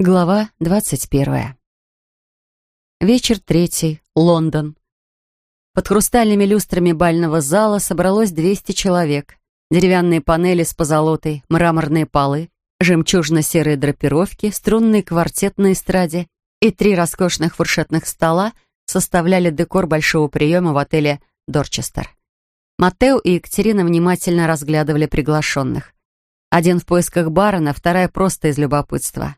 Глава двадцать первая. Вечер третий. Лондон. Под хрустальными люстрами бального зала собралось 200 человек. Деревянные панели с позолотой, мраморные полы, жемчужно-серые драпировки, струнный квартет на эстраде и три роскошных фуршетных стола составляли декор большого приема в отеле «Дорчестер». Матео и Екатерина внимательно разглядывали приглашенных. Один в поисках барона, вторая просто из любопытства —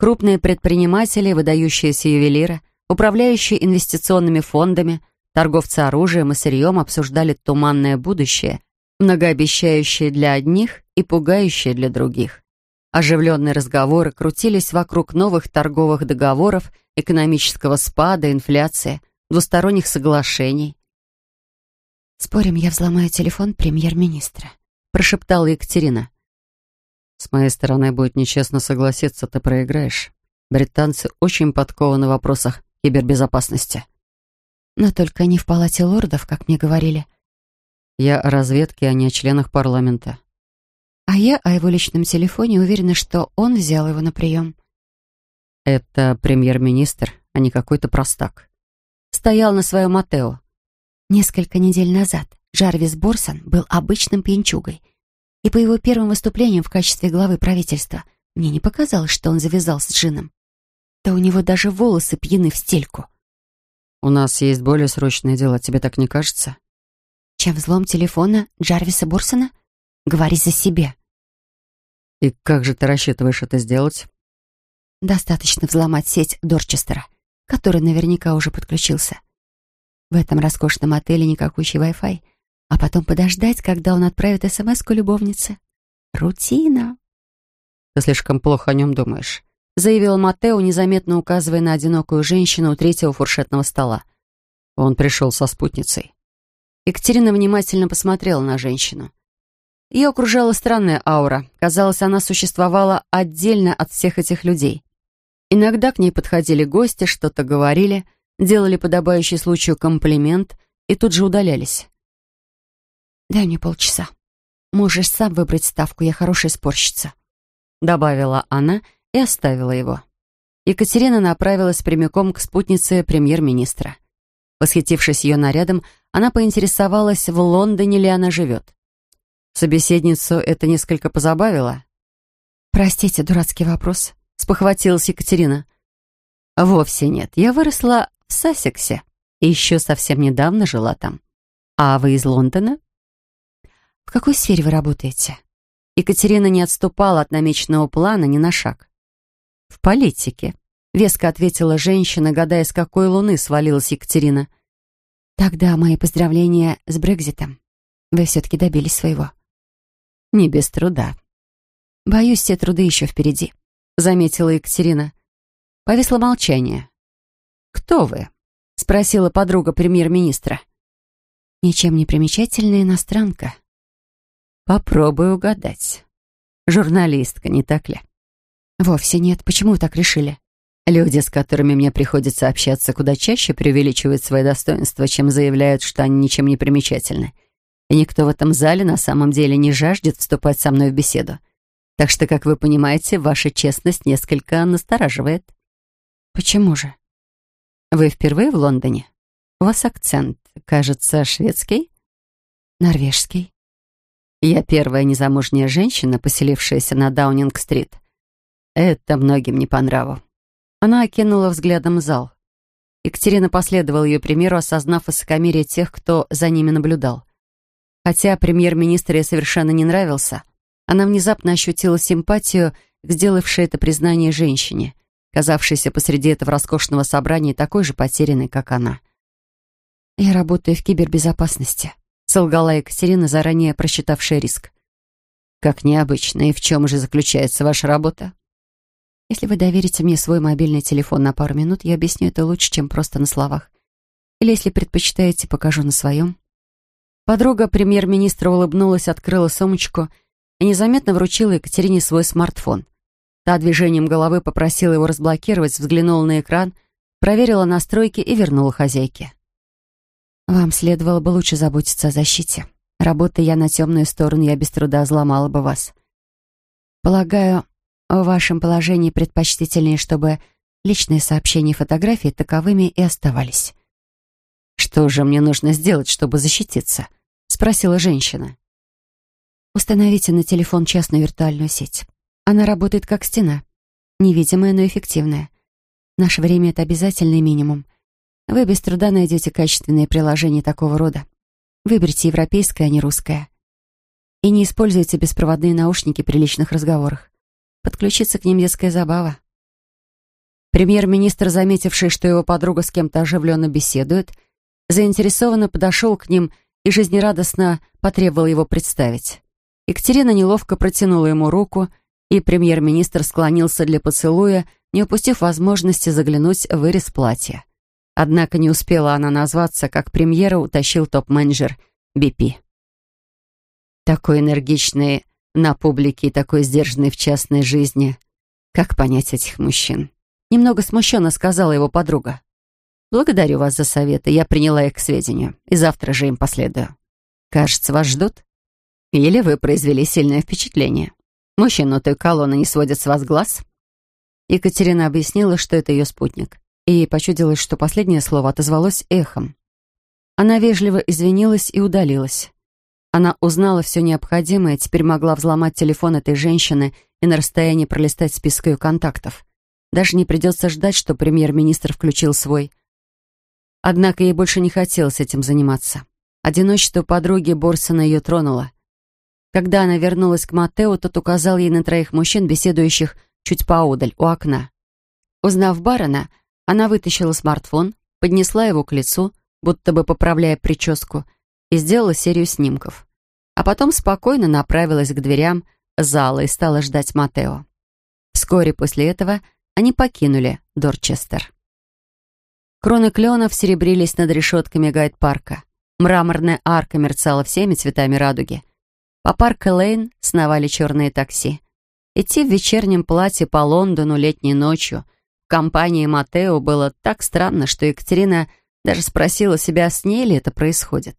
Крупные предприниматели, выдающиеся ювелиры, управляющие инвестиционными фондами, торговцы оружием и сырьем обсуждали туманное будущее, многообещающее для одних и пугающее для других. Оживленные разговоры крутились вокруг новых торговых договоров, экономического спада, инфляции, двусторонних соглашений. «Спорим, я взломаю телефон премьер-министра», — прошептала Екатерина. С моей стороны будет нечестно согласиться, ты проиграешь. Британцы очень подкованы в вопросах кибербезопасности. Но только не в палате лордов, как мне говорили. Я о разведке, а не о членах парламента. А я о его личном телефоне уверена, что он взял его на прием. Это премьер-министр, а не какой-то простак. Стоял на своем Матео. Несколько недель назад Джарвис Борсон был обычным пьянчугой — и по его первым выступлениям в качестве главы правительства мне не показалось, что он завязал с Джином. Да у него даже волосы пьяны в стельку. «У нас есть более срочные дела, тебе так не кажется?» «Чем взлом телефона Джарвиса Борсона? Говори за себя». «И как же ты рассчитываешь это сделать?» «Достаточно взломать сеть Дорчестера, который наверняка уже подключился. В этом роскошном отеле никакущий Wi-Fi, а потом подождать, когда он отправит СМС-ку любовнице. Рутина. «Ты слишком плохо о нем думаешь», — заявил Матео, незаметно указывая на одинокую женщину у третьего фуршетного стола. Он пришел со спутницей. Екатерина внимательно посмотрела на женщину. Ее окружала странная аура. Казалось, она существовала отдельно от всех этих людей. Иногда к ней подходили гости, что-то говорили, делали подобающий случаю комплимент и тут же удалялись. «Дай мне полчаса. Можешь сам выбрать ставку, я хорошая спорщица», — добавила она и оставила его. Екатерина направилась прямиком к спутнице премьер-министра. Восхитившись ее нарядом, она поинтересовалась, в Лондоне ли она живет. Собеседницу это несколько позабавило. «Простите, дурацкий вопрос», — спохватилась Екатерина. «Вовсе нет. Я выросла в Сассексе и еще совсем недавно жила там. А вы из Лондона?» В какой сфере вы работаете? Екатерина не отступала от намеченного плана ни на шаг. В политике. Веско ответила женщина, гадая, с какой луны свалилась Екатерина. Тогда мои поздравления с Брекзитом. Вы все-таки добились своего. Не без труда. Боюсь, все труды еще впереди, заметила Екатерина. Повисло молчание. «Кто вы?» — спросила подруга премьер-министра. «Ничем не примечательная иностранка», Попробую угадать. Журналистка, не так ли? Вовсе нет. Почему так решили? Люди, с которыми мне приходится общаться, куда чаще преувеличивают свои достоинства, чем заявляют, что они ничем не примечательны. И никто в этом зале на самом деле не жаждет вступать со мной в беседу. Так что, как вы понимаете, ваша честность несколько настораживает. Почему же? Вы впервые в Лондоне? У вас акцент, кажется, шведский? Норвежский. Я первая незамужняя женщина, поселившаяся на Даунинг-стрит. Это многим не по нраву. Она окинула взглядом зал. Екатерина последовала ее примеру, осознав высокомерие тех, кто за ними наблюдал. Хотя премьер-министр ей совершенно не нравился, она внезапно ощутила симпатию к сделавшей это признание женщине, казавшейся посреди этого роскошного собрания такой же потерянной, как она. «Я работаю в кибербезопасности», солгала Екатерина, заранее просчитавшая риск. «Как необычно. И в чем же заключается ваша работа?» «Если вы доверите мне свой мобильный телефон на пару минут, я объясню это лучше, чем просто на словах. Или, если предпочитаете, покажу на своем». Подруга премьер-министра улыбнулась, открыла сумочку и незаметно вручила Екатерине свой смартфон. Та движением головы попросила его разблокировать, взглянула на экран, проверила настройки и вернула хозяйке. Вам следовало бы лучше заботиться о защите. Работая я на темную сторону, я без труда взломала бы вас. Полагаю, в вашем положении предпочтительнее, чтобы личные сообщения и фотографии таковыми и оставались. «Что же мне нужно сделать, чтобы защититься?» — спросила женщина. Установите на телефон частную виртуальную сеть. Она работает как стена. Невидимая, но эффективная. В наше время это обязательный минимум. Вы без труда найдете качественные приложения такого рода. Выберите европейское, а не русское. И не используйте беспроводные наушники при личных разговорах. Подключиться к ним детская забава. Премьер-министр, заметивший, что его подруга с кем-то оживленно беседует, заинтересованно подошел к ним и жизнерадостно потребовал его представить. Екатерина неловко протянула ему руку, и премьер-министр склонился для поцелуя, не упустив возможности заглянуть в вырез платья. Однако не успела она назваться, как премьера утащил топ-менеджер BP. Такой энергичный на публике и такой сдержанный в частной жизни. Как понять этих мужчин? Немного смущенно сказала его подруга. «Благодарю вас за советы, я приняла их к сведению, и завтра же им последую. Кажется, вас ждут?» Или вы произвели сильное впечатление. Мужчина той колонны не сводит с вас глаз?» Екатерина объяснила, что это ее спутник, и почудилось, что последнее слово отозвалось эхом. Она вежливо извинилась и удалилась. Она узнала все необходимое, теперь могла взломать телефон этой женщины и на расстоянии пролистать список ее контактов. Даже не придется ждать, что премьер-министр включил свой. Однако ей больше не хотелось этим заниматься. Одиночество подруги Борсона ее тронуло. Когда она вернулась к Матео, тот указал ей на троих мужчин, беседующих чуть поодаль, у окна. Узнав барона, она вытащила смартфон, поднесла его к лицу, будто бы поправляя прическу, и сделала серию снимков. А потом спокойно направилась к дверям зала и стала ждать Матео. Вскоре после этого они покинули Дорчестер. Кроны кленов серебрились над решетками гайд-парка. Мраморная арка мерцала всеми цветами радуги. По парку Лейн сновали черные такси. Идти в вечернем платье по Лондону летней ночью компании Матео было так странно, что Екатерина даже спросила себя, с ней ли это происходит.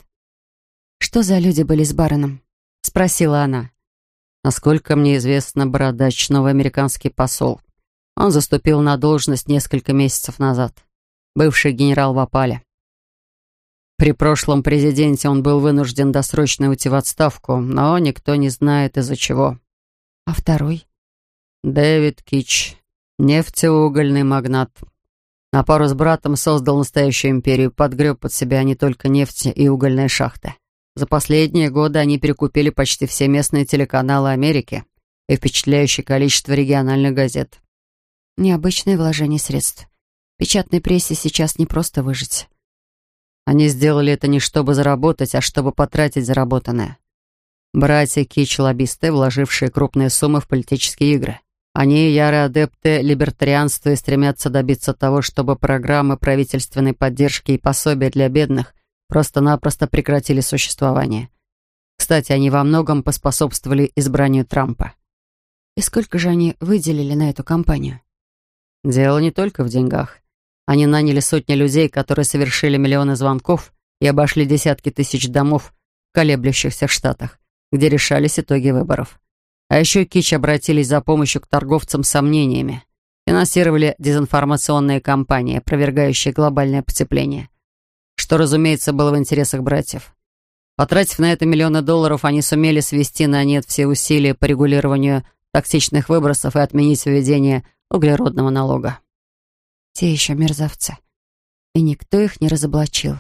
«Что за люди были с бароном?» — спросила она. Насколько мне известно, Бородач — новый американский посол. Он заступил на должность несколько месяцев назад. Бывший генерал в опале. При прошлом президенте он был вынужден досрочно уйти в отставку, но никто не знает из-за чего. А второй? Дэвид Кич, нефтеугольный магнат. На пару с братом создал настоящую империю, подгреб под себя не только нефть и угольные шахты. За последние годы они перекупили почти все местные телеканалы Америки и впечатляющее количество региональных газет. Необычное вложение средств. В печатной прессе сейчас не просто выжить. Они сделали это не чтобы заработать, а чтобы потратить заработанное. Братья Кич-лоббисты, вложившие крупные суммы в политические игры. Они ярые адепты либертарианства и стремятся добиться того, чтобы программы правительственной поддержки и пособия для бедных просто-напросто прекратили существование. Кстати, они во многом поспособствовали избранию Трампа. И сколько же они выделили на эту кампанию? Дело не только в деньгах. Они наняли сотни людей, которые совершили миллионы звонков и обошли десятки тысяч домов в колеблющихся штатах, где решались итоги выборов. А еще Кич обратились за помощью к торговцам сомнениями. Финансировали дезинформационные кампании, опровергающие глобальное потепление. Что, разумеется, было в интересах братьев. Потратив на это миллионы долларов, они сумели свести на нет все усилия по регулированию токсичных выбросов и отменить введение углеродного налога. Те еще мерзавцы. И никто их не разоблачил.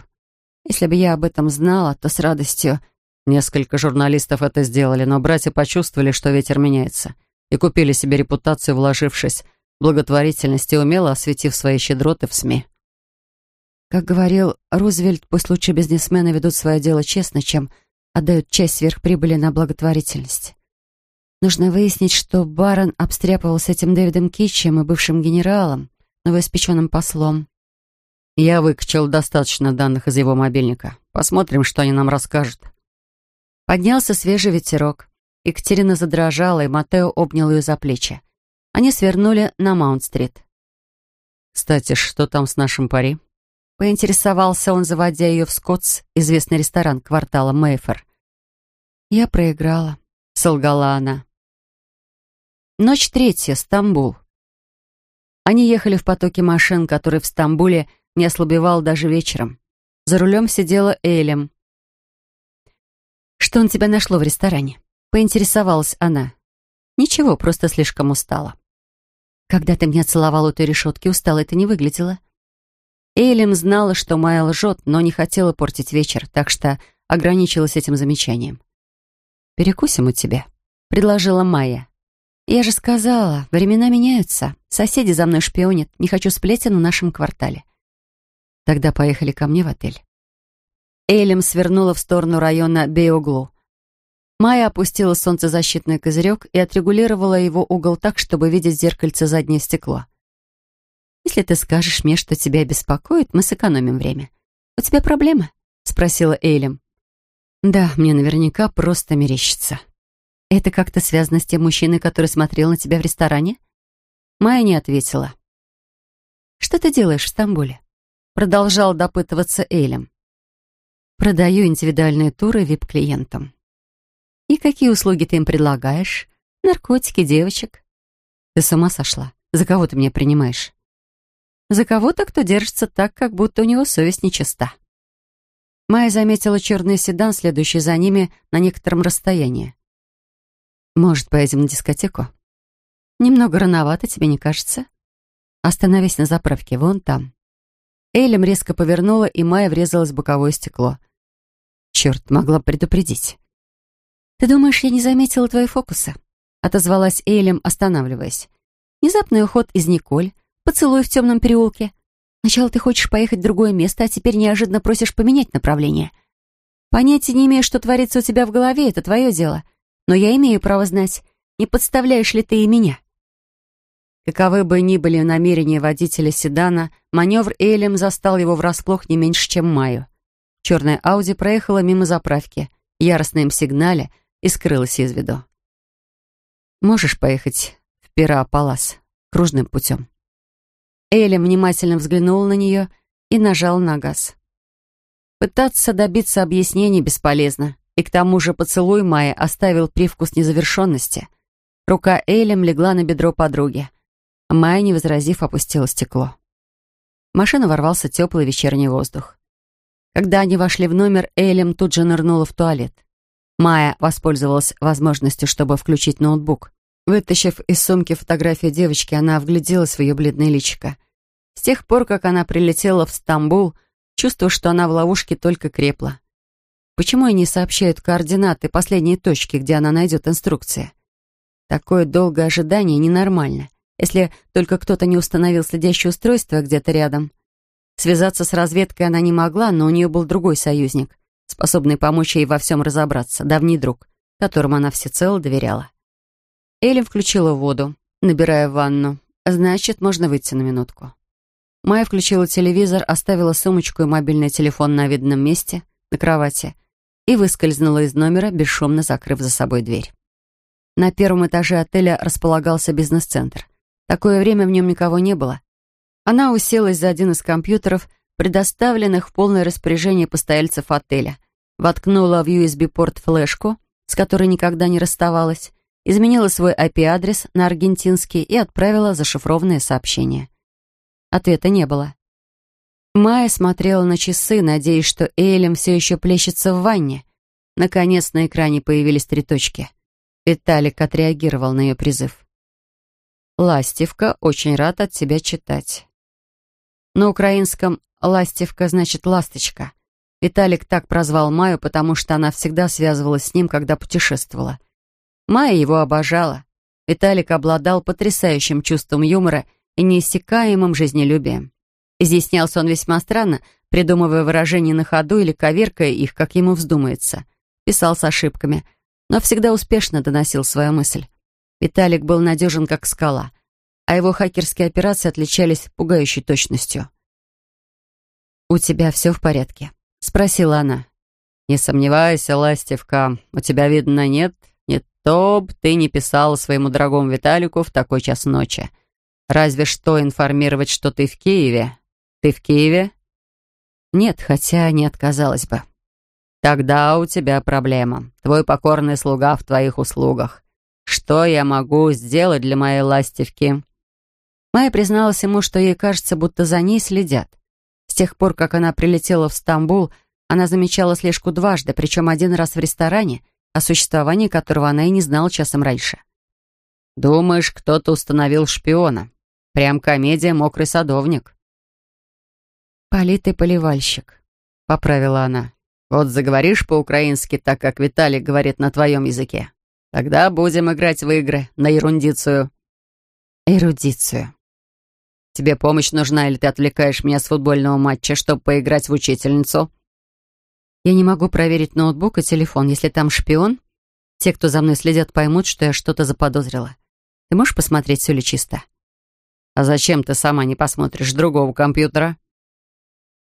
Если бы я об этом знала, то с радостью... Несколько журналистов это сделали, но братья почувствовали, что ветер меняется, и купили себе репутацию, вложившись в благотворительность и умело осветив свои щедроты в СМИ. Как говорил Рузвельт, пусть лучше бизнесмены ведут свое дело честно, чем отдают часть сверхприбыли на благотворительность. Нужно выяснить, что барон обстряпывал с этим Дэвидом Китчем и бывшим генералом, новоиспеченным послом. Я выкачал достаточно данных из его мобильника. Посмотрим, что они нам расскажут. Поднялся свежий ветерок. Екатерина задрожала, и Матео обнял ее за плечи. Они свернули на Маунт-стрит. «Кстати, что там с нашим пари?» Поинтересовался он, заводя ее в Скотс, известный ресторан квартала Мейфер. «Я проиграла», — солгала она. Ночь третья, Стамбул. Они ехали в потоке машин, который в Стамбуле не ослабевал даже вечером. За рулем сидела Элем. «Что на тебя нашло в ресторане?» — поинтересовалась она. «Ничего, просто слишком устала». «Когда ты меня целовал у той решетки, устала это не выглядело». Элем знала, что Майя лжет, но не хотела портить вечер, так что ограничилась этим замечанием. «Перекусим у тебя», — предложила Майя. «Я же сказала, времена меняются. Соседи за мной шпионят. Не хочу сплетен в нашем квартале». «Тогда поехали ко мне в отель». Элем свернула в сторону района Беоглу. Майя опустила солнцезащитный козырек и отрегулировала его угол так, чтобы видеть зеркальце заднее стекло. «Если ты скажешь мне, что тебя беспокоит, мы сэкономим время. У тебя проблемы?» — спросила Эйлем. «Да, мне наверняка просто мерещится». «Это как-то связано с тем мужчиной, который смотрел на тебя в ресторане?» Майя не ответила. «Что ты делаешь в Стамбуле?» Продолжал допытываться Эйлем. «Продаю индивидуальные туры вип-клиентам». «И какие услуги ты им предлагаешь? Наркотики, девочек?» «Ты с ума сошла? За кого ты меня принимаешь?» «За кого-то, кто держится так, как будто у него совесть нечиста». Майя заметила черный седан, следующий за ними на некотором расстоянии. «Может, поедем на дискотеку?» «Немного рановато, тебе не кажется?» «Остановись на заправке, вон там». Эйлем резко повернула, и Майя врезалась в боковое стекло. «Черт, могла предупредить». «Ты думаешь, я не заметила твои фокусы?» Отозвалась Эйлем, останавливаясь. «Внезапный уход из Николь, поцелуй в темном переулке. Сначала ты хочешь поехать в другое место, а теперь неожиданно просишь поменять направление. Понятия не имею, что творится у тебя в голове, это твое дело но я имею право знать, не подставляешь ли ты и меня». Каковы бы ни были намерения водителя седана, маневр Элем застал его врасплох не меньше, чем Маю. Черная Ауди проехала мимо заправки, яростно им сигнале и скрылась из виду. «Можешь поехать в Пира-Палас кружным путем?» Элем внимательно взглянул на нее и нажал на газ. Пытаться добиться объяснений бесполезно. И к тому же поцелуй Майи оставил привкус незавершенности. Рука Эйлем легла на бедро подруги. Майя, не возразив, опустила стекло. В машину ворвался теплый вечерний воздух. Когда они вошли в номер, Эйлем тут же нырнула в туалет. Майя воспользовалась возможностью, чтобы включить ноутбук. Вытащив из сумки фотографию девочки, она вгляделась в ее бледное личико. С тех пор, как она прилетела в Стамбул, чувство, что она в ловушке, только крепло. Почему ей не сообщают координаты последней точки, где она найдет инструкции? Такое долгое ожидание ненормально, если только кто-то не установил следящее устройство где-то рядом. Связаться с разведкой она не могла, но у нее был другой союзник, способный помочь ей во всем разобраться, давний друг, которому она всецело доверяла. Эллен включила воду, набирая ванну. Значит, можно выйти на минутку. Майя включила телевизор, оставила сумочку и мобильный телефон на видном месте, на кровати, и выскользнула из номера, бесшумно закрыв за собой дверь. На первом этаже отеля располагался бизнес-центр. Такое время в нем никого не было. Она уселась за один из компьютеров, предоставленных в полное распоряжение постояльцев отеля, воткнула в USB-порт флешку, с которой никогда не расставалась, изменила свой IP-адрес на аргентинский и отправила зашифрованное сообщение. Ответа не было. Майя смотрела на часы, надеясь, что Эйлем все еще плещется в ванне. Наконец на экране появились три точки. Виталик отреагировал на ее призыв. «Ластивка, очень рад от тебя читать». На украинском «ластивка» значит «ласточка». Виталик так прозвал Майю, потому что она всегда связывалась с ним, когда путешествовала. Майя его обожала. Виталик обладал потрясающим чувством юмора и неиссякаемым жизнелюбием. Изъяснялся он весьма странно, придумывая выражения на ходу или коверкая их, как ему вздумается. Писал с ошибками, но всегда успешно доносил свою мысль. Виталик был надежен, как скала, а его хакерские операции отличались пугающей точностью. «У тебя все в порядке?» — спросила она. «Не сомневайся, Ластевка, у тебя, видно, нет, не то б ты не писала своему дорогому Виталику в такой час ночи. Разве что информировать, что ты в Киеве, ты в Киеве? Нет, хотя не отказалась бы. Тогда у тебя проблема. Твой покорный слуга в твоих услугах. Что я могу сделать для моей ластивки?» Майя призналась ему, что ей кажется, будто за ней следят. С тех пор, как она прилетела в Стамбул, она замечала слежку дважды, причем один раз в ресторане, о существовании которого она и не знала часом раньше. «Думаешь, кто-то установил шпиона? Прям комедия «Мокрый садовник». «Политый поливальщик», — поправила она. «Вот заговоришь по-украински, так как Виталий говорит на твоем языке. Тогда будем играть в игры на ерундицию». «Эрудицию». «Тебе помощь нужна, или ты отвлекаешь меня с футбольного матча, чтобы поиграть в учительницу?» «Я не могу проверить ноутбук и телефон, если там шпион. Те, кто за мной следят, поймут, что я что-то заподозрила. Ты можешь посмотреть, все ли чисто?» «А зачем ты сама не посмотришь другого компьютера?»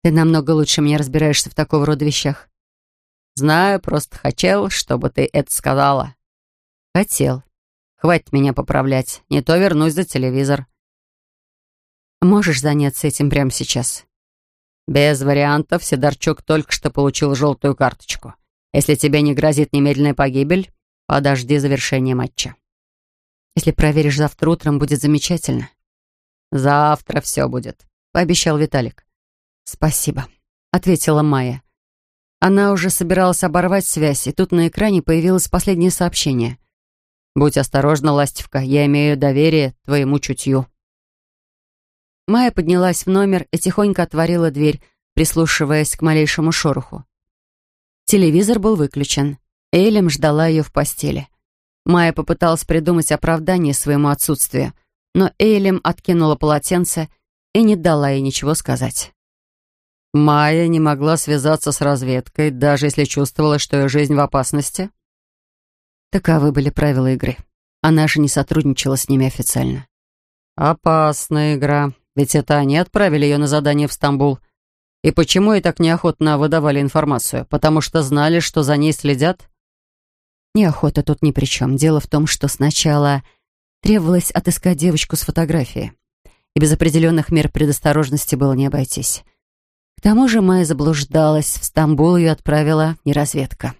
«Ты намного лучше меня разбираешься в такого рода вещах». «Знаю, просто хотел, чтобы ты это сказала». «Хотел». «Хватит меня поправлять, не то вернусь за телевизор». «Можешь заняться этим прямо сейчас?» «Без вариантов. Сидорчук только что получил желтую карточку. Если тебе не грозит немедленная погибель, подожди завершения матча». «Если проверишь завтра утром, будет замечательно». «Завтра все будет», — пообещал Виталик. «Спасибо», — ответила Майя. Она уже собиралась оборвать связь, и тут на экране появилось последнее сообщение. «Будь осторожна, Ластивка, я имею доверие твоему чутью». Майя поднялась в номер и тихонько отворила дверь, прислушиваясь к малейшему шороху. Телевизор был выключен. Эйлем ждала ее в постели. Майя попыталась придумать оправдание своему отсутствию, но Эйлем откинула полотенце и не дала ей ничего сказать. Майя не могла связаться с разведкой, даже если чувствовала, что ее жизнь в опасности. Таковы были правила игры. Она же не сотрудничала с ними официально. «Опасная игра. Ведь это они отправили ее на задание в Стамбул. И почему ей так неохотно выдавали информацию? Потому что знали, что за ней следят?» Неохота тут ни при чем. Дело в том, что сначала требовалось отыскать девочку с фотографией. И без определенных мер предосторожности было не обойтись. К тому же Майя заблуждалась. В Стамбул ее отправила не разведка.